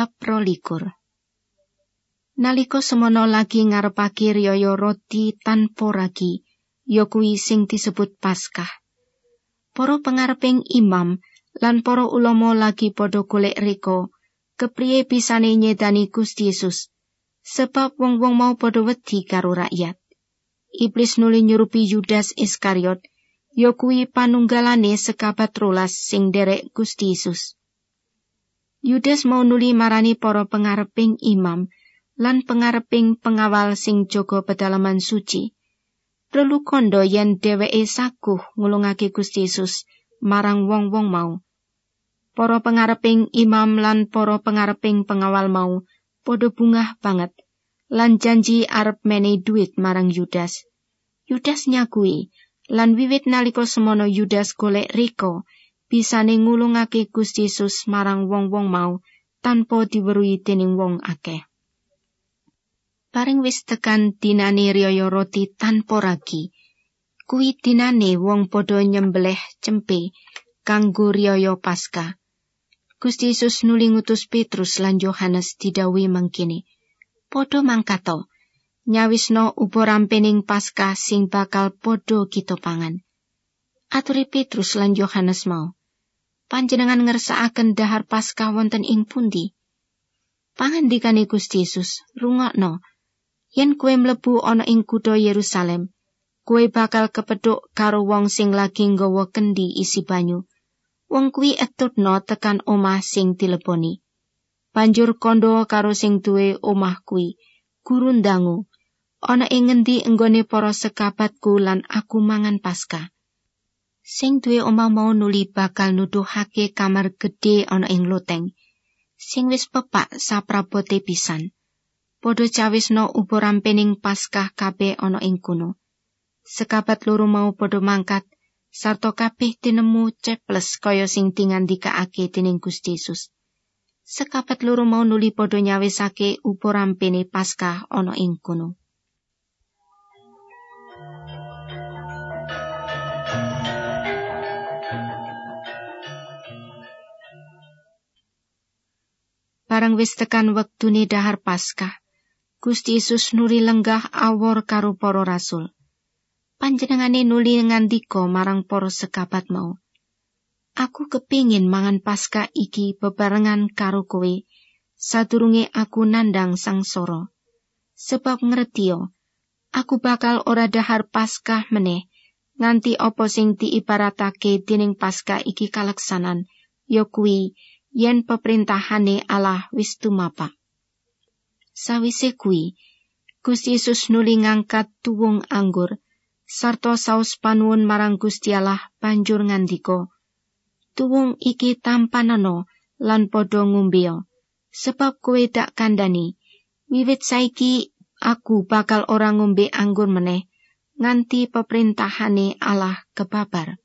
Bab rolikur Naliko semono lagi ngarepake riyaya roti tanpa ragi, ya kuwi sing disebut Paskah. Para pengareping imam lan para ulama lagi padha golek reka kepriye bisane nyedani Gusti Yesus. Sebab wong-wong mau padha wedi karo rakyat. Iblis nuli nyurupi Yudas Iskariot, ya kuwi panunggalane sekabat rolas sing derek Gusti Yesus. Yudas mau nuli marani para pengareping imam lan pengareping pengawal sing jaga pedalaman suci. Perlu kondo yen dheweke saguh ngulungake Gusti Yesus marang wong-wong mau. Para pengareping imam lan para pengareping pengawal mau padha bungah banget lan janji arep menehi duit marang Yudas. Yudas nyakui lan wiwit nalika semono Yudas golek riko bisane ngulungake Gusti Yesus marang wong-wong mau tanpa diweruhi dening wong akeh. Paring wis tekan dinane riyaya roti tanpa ragi. Kuwi dinane wong padha nyembelih cempe kanggo riyaya Paskah. Gusti Yesus nuli ngutus Petrus lan Yohanes didhawuhi mangkene. Padha mangkato, nyawisno uporampening Paskah sing bakal padha kita pangan. Aturi Petrus lan Yohanes mau. Panjenengan ngersakaken dahar Paskah wonten ing pundi? Pangandikane Gusti Yesus, rungokno. Yen kue mlebu ana ing kutha Yerusalem, kue bakal kepethuk karo wong sing lagi nggawa kendi isi banyu. Wong kuwi etutno tekan omah sing dileboni. Banjur kondo karo sing duwe omah kuwi, guru ndangu. Ana ing ngendi enggone para sekabatku lan aku mangan Paskah. Sing duwe omah mau nuli bakal nuduhake kamar gedhe ana ing loteng. Sing wis pepak saprabote pisan. Podho cawisno uburampening Paskah kabeh ana ing kono. Sekabat loro mau padha mangkat sarta kabeh tinemu ceples kaya sing dingandikake dening Gusti Yesus. Sekabat loro mau nuli padha nyawisake upurampene Paskah ana ing kono. Barang wis tekan wektune dahar Paskah, Gusti Yesus nuli lenggah awor karo para rasul. Panjenengane nuli ngandika marang para sekabat mau. Aku kepingin mangan Paskah iki bebarengan karo kowe sadurunge aku nandang sangsara. Sebab ngertiyo, aku bakal ora dahar Paskah meneh nganti apa sing diibaratake dening Paskah iki kaleksanan, ya kuwi yen peperintahane Allah wis tumapak. Sawise kuwi, Gusti Yesus nuli ngangkat tuwung anggur sarta saus panuwun marang Gusti Allah banjur ngandika, "Tuwung iki tampanana lan padha ngombea, sebab kowe dak kandhani, wiwit saiki aku bakal ora ngombe anggur meneh nganti peperintahane Allah kebabar."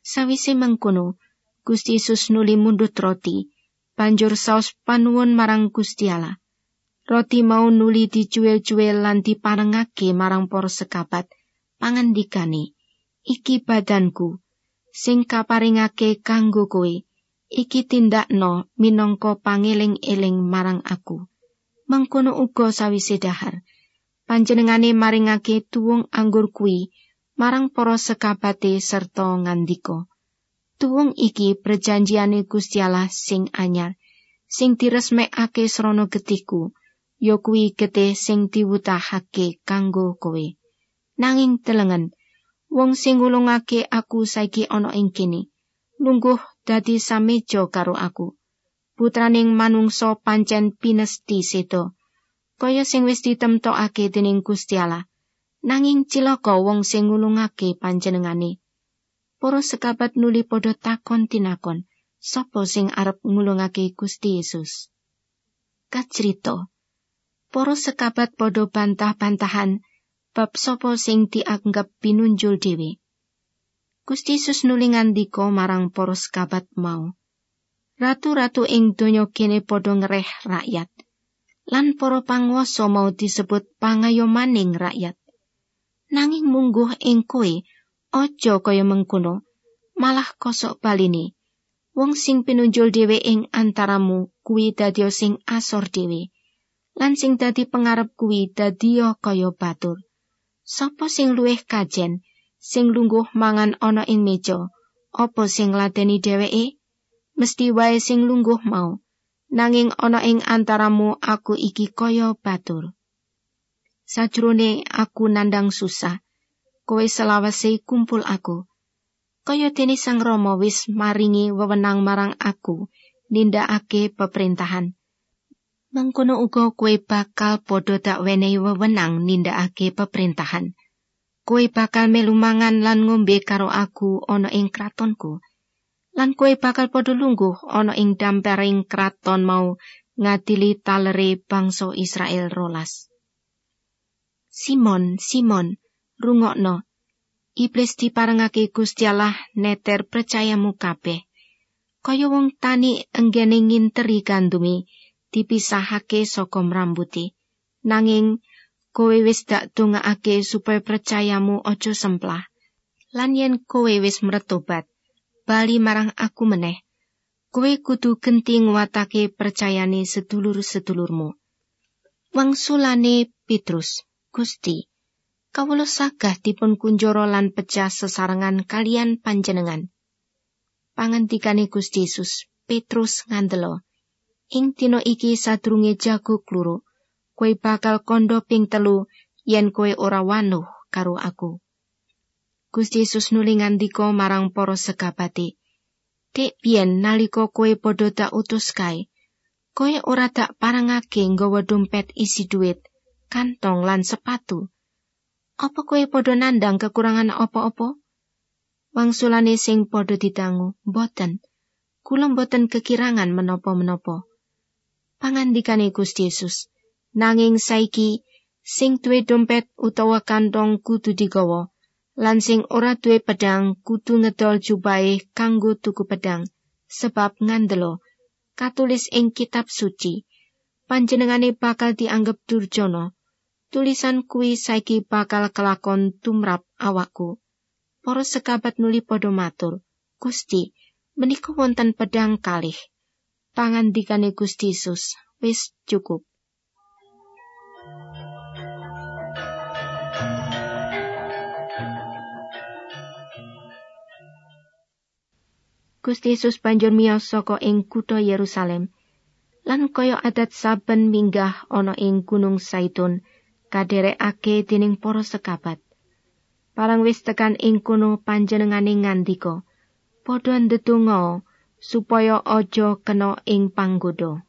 Sawise mengkono, Gusti Yesus nuli mundut roti, banjur saus panuwun marang Gusti Allah. Roti mau nuli dicuil-cuil lan diparengake marang para sekabat, pangandikane, iki badanku, sing kaparingake kanggo kowe, iki tindakno minangka pangeling-eling marang aku. Mengkono uga sawise dahar, panjenengane maringake tuwung anggur kuwi marang para sekabate serta ngandika. Tuwung iki perjanjiane Gusti Allah sing anyar, sing diresmekake srana getihku, ya kuwi getih sing diwutahake kanggo kowe. Nanging telengen, wong sing ngulungake aku saiki ana ing kene, lungguh dadi sameja karo aku. Putraning manungsa pancen pinesti sedo, kaya sing wis ditemtokake dening Gusti Allah. Nanging cilaka wong sing ngulungake panjenengane. Para sekabat nuli padha takon tinakon, sapa sing arep ngulungake Gusti Yesus? Kacrita. Para sekabat padha bantah-bantahan bab sapa sing dianggep pinunjul dhewe. Gusti Yesus nuli ngandika marang para sekabat mau. Ratu-ratu ing donya kene padha ngereh rakyat. Lan para panguwasa mau disebut pangayomaning rakyat. Nanging mungguh ing kowe aja kaya mengkono, malah kosok baline. Wong sing pinunjul dhewe ing antaramu kuwi dadi sing asor dhewe. Lan sing dadi pengarep kuwi dadi kaya batur. Sopo sing luwih kajen, sing lungguh mangan ana ing meja, apa sing ladeni dheweke? Mesti wae sing lungguh mau. Nanging ana ing antaramu aku iki kaya batur. Sajrone aku nandang susah, kowe selawase kumpul aku. Kaya dene Sang Rama wis maringi wewenang marang aku nindakake peperintahan. Mengkono uga kowe bakal padha tak wenehi wewenang nindakake peperintahan. Kowe bakal melu mangan lan ngombe karo aku ana ing kratonku. Lan kowe bakal padha lungguh ana ing dampering kraton mau ngadili talere bangsa Israel rolas. Simon, Simon, rungokno. Iblis diparengake Gusti Allah neter percayamu kabeh. Kaya wong tani enggene nginteri gandumi, dipisahake saka mrambuti. Nanging kowe wis dak dongakake supaya percayamu aja semplah. Lan yen kowe wis mretobat, bali marang aku meneh. Kowe kudu genti nguwatake percayane sedulur-sedulurmu. Wangsulane Petrus, Gusti, kawula sagah dipun kunjara lan pecah sesarengan kalian panjenengan. Pangantikane Gusti Yesus, Petrus ngandelo. ing dina iki sadurunge jago kluru kowe bakal kondo ping telu yen kowe ora wanuh karo aku Gusti Yesus nuli ngandika marang para sekabati Dek biyen nalika kowe padha tak utus kae kowe ora tak parangake nggawa dompet isi duit kantong lan sepatu apa kowe padha nandang kekurangan apa-apa wangsulane sing padha ditangu boten kula boten kekirangan menapa-menapa pangandikane Gusti Yesus. Nanging saiki sing duwe dompet utawa kantong kudu digawa, lan sing ora duwe pedang kudu ngedol jubahe kanggo tuku pedang, sebab ngandelo katulis ing kitab suci. Panjenengane bakal dianggep durjana. Tulisan kuwi saiki bakal kelakon tumrap awakku. Para sekabat nuli padha matur, Gusti, menika wonten pedang kalih. pangandikane Gusti Yesus wis cukup. Gusti Yesus banjur miyos saka ing kutha Yerusalem lan kaya adat saben minggah ana ing Gunung Saitun kaderekake dening para sekabat. Parang wis tekan ing kono panjenengane ngandika, "Padha ndedonga supaya aja kena ing panggoda.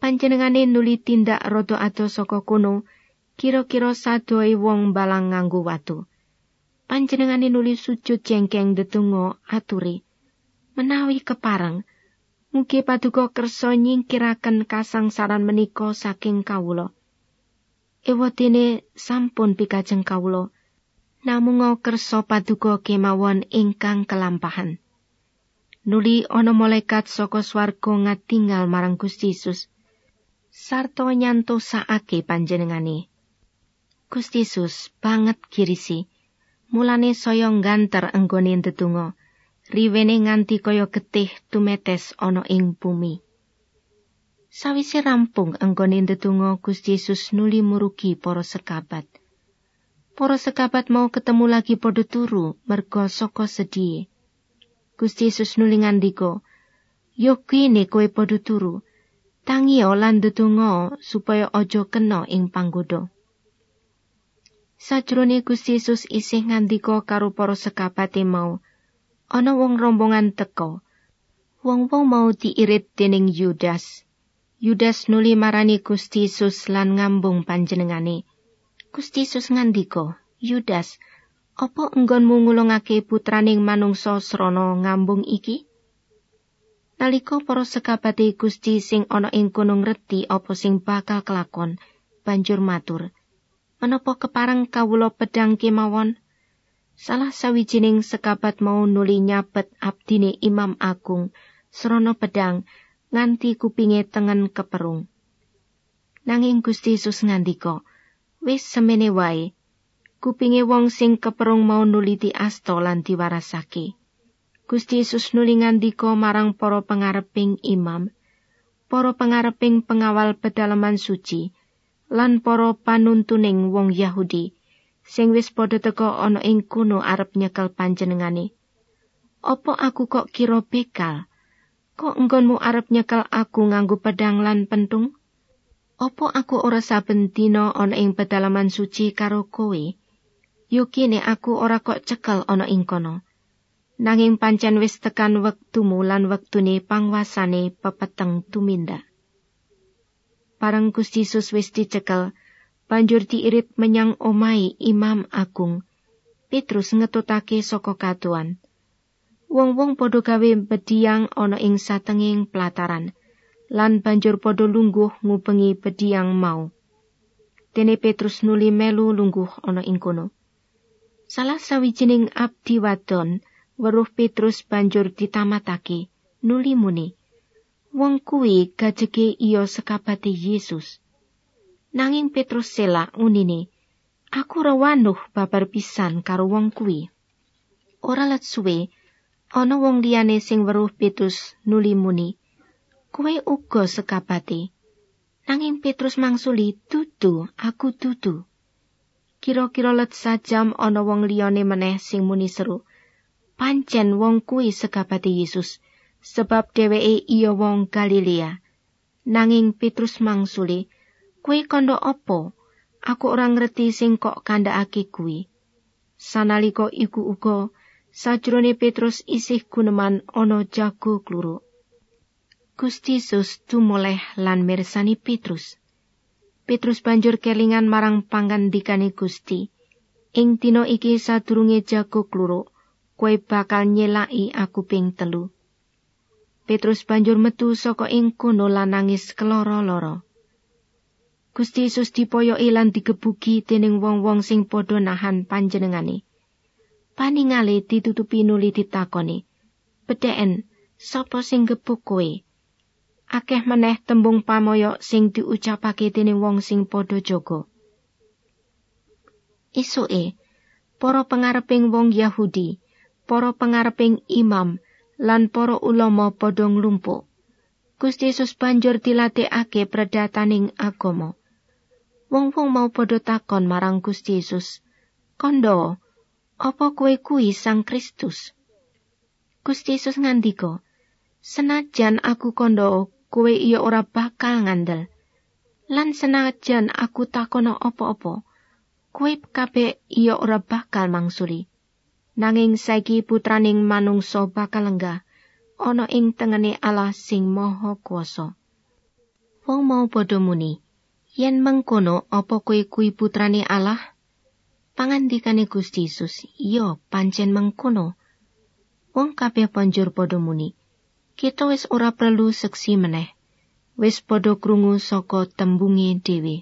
Panjenengane nuli tindak rada adoh saka kono, kira-kira sadoe wong balang nganggo watu. Panjenengane nuli sujud jengkeng ndedonga aturi. Menawi kepareng, mugi paduka kersa nyingkiraken kasangsaran menika saking kawula. Ewotene sampun pikajeng kawula, namung kersa paduka kemawon ingkang kelampahan. nuli ana malaikat saka swarga ngatinggal marang Gusti Yesus. Sarta nyantosake panjenengane. Gusti Yesus banget kirisi. Mulane saya ngganter enggone ndedonga. Riwene nganti kaya getih tumetes ana ing bumi Sawise rampung enggone ndedonga Gusti Yesus nuli murugi para sekabat Para sekabat mau ketemu lagi padha turu merga saka sedih. Gusti Yesus nuli ngandika, "Yo kene kowe padha turu, tangi lan ndedonga supaya aja kena ing panggoda." Sajrone Gusti Yesus isih ngandika karo para sekabate mau, ana wong rombongan teka. Wong-wong mau diirit dening Yudas. Yudas nuli marani Gusti Yesus lan ngambung panjenengane. Gusti Yesus ngandika, "Yudas, Apa enggonmu ngulungake putraning manungsa srana ngambung iki? Nalika para sekabate Gusti sing ana ing kono ngerti apa sing bakal kelakon, banjur matur, "Menapa kepareng kawula pedang kemawon?" Salah sawijining sekabat mau nuli nyabet abdine Imam Agung srana pedang nganti kupinge tengen keperung. Nanging Gusti Yesus ngandika, "Wis semene wae, kupinge wong sing keperung mau nuliti asta lan diwarasake. Gusti Yesus nuli ngandika marang para pangareping imam, para pengareping pengawal pedalaman suci, lan para panuntuning wong Yahudi, sing wis padha teka ana ing kuno arep nyekel panjenengane. Apa aku kok kira bekal? Kok enggonmu arep nyekel aku nganggo pedang lan pentung? Apa aku ora saben dina ana ing pedalaman suci karo kowe? Yukine aku ora kok cekel ana ing kono. Nanging pancen wis tekan wektumu lan wektune pangwasane pepeteng tuminda. Parang Gusti Yesus wis dicekel, banjur diirit menyang omai Imam Agung. Petrus ngetutake saka katuan. Wong-wong padha gawe bediang ana ing satenging pelataran, lan banjur padha lungguh ngubengi bediang mau. Dene Petrus nuli melu lungguh ana ing kono. Salah sawijining abdi wadon weruh Petrus banjur ditamatake, nuli muni. wong kuwi gajeke iya sekabate Yesus. Nanging Petrus sela unine, aku rawanuh babar pisan karo wong kuwi. Ora let suwe, ana wong liyane sing weruh Petrus nuli muni, kowe uga sekabate. Nanging Petrus mangsuli, dudu, aku dudu. Kira-kira let sajam ana wong liyane meneh sing muni seru, pancen wong kuwi sekabate Yesus. sebab dheweke iya wong Galilea. Nanging Petrus mangsuli, "Kuwi kandha apa? Aku ora ngerti sing kok kandhakake kuwi." Sanalika iku uga sajrone Petrus isih guneman ana jago kluru. Gusti Yesus tumoleh lan mirsani Petrus. Petrus banjur kelingan marang pangandikane Gusti. Ing dina iki sadurunge jago kluru, kowe bakal nyelaki aku ping telu. Petrus banjur metu saka ing kono lan nangis keloro-loro. Gusti Yesus dipoyoki lan digebuki dening wong-wong sing padha nahan panjenengane. Paningale ditutupi nuli ditakoni. Bedheken, sapa sing gebuk kowe? Akeh meneh tembung pamoyo sing diucapake dening wong sing padha jaga. Isuke, para pengareping wong Yahudi, para pengareping imam, lan para ulama padha nglumpuk. Gusti Yesus banjur dilatihake predataning agama. Wong-wong mau padha takon marang Gusti Yesus, "Kondo, apa kowe kuwi Sang Kristus?" Gusti Yesus ngandika, "Senajan aku kondo, kowe iya ora bakal ngandel. Lan senajan aku takono apa-apa, kowe kabeh iya ora bakal mangsuli." nanging saiki putraning manungsa bakal lenggah ana ing tengene Allah sing maha kuasa. Wong mau padha muni, yen mengkono apa kowe kuwi putrane Allah? Pangandikane Gusti Yesus, iya pancen mengkono. Wong kabeh banjur padha muni, kita wis ora perlu seksi meneh. Wis padha krungu saka tembunge dhewe.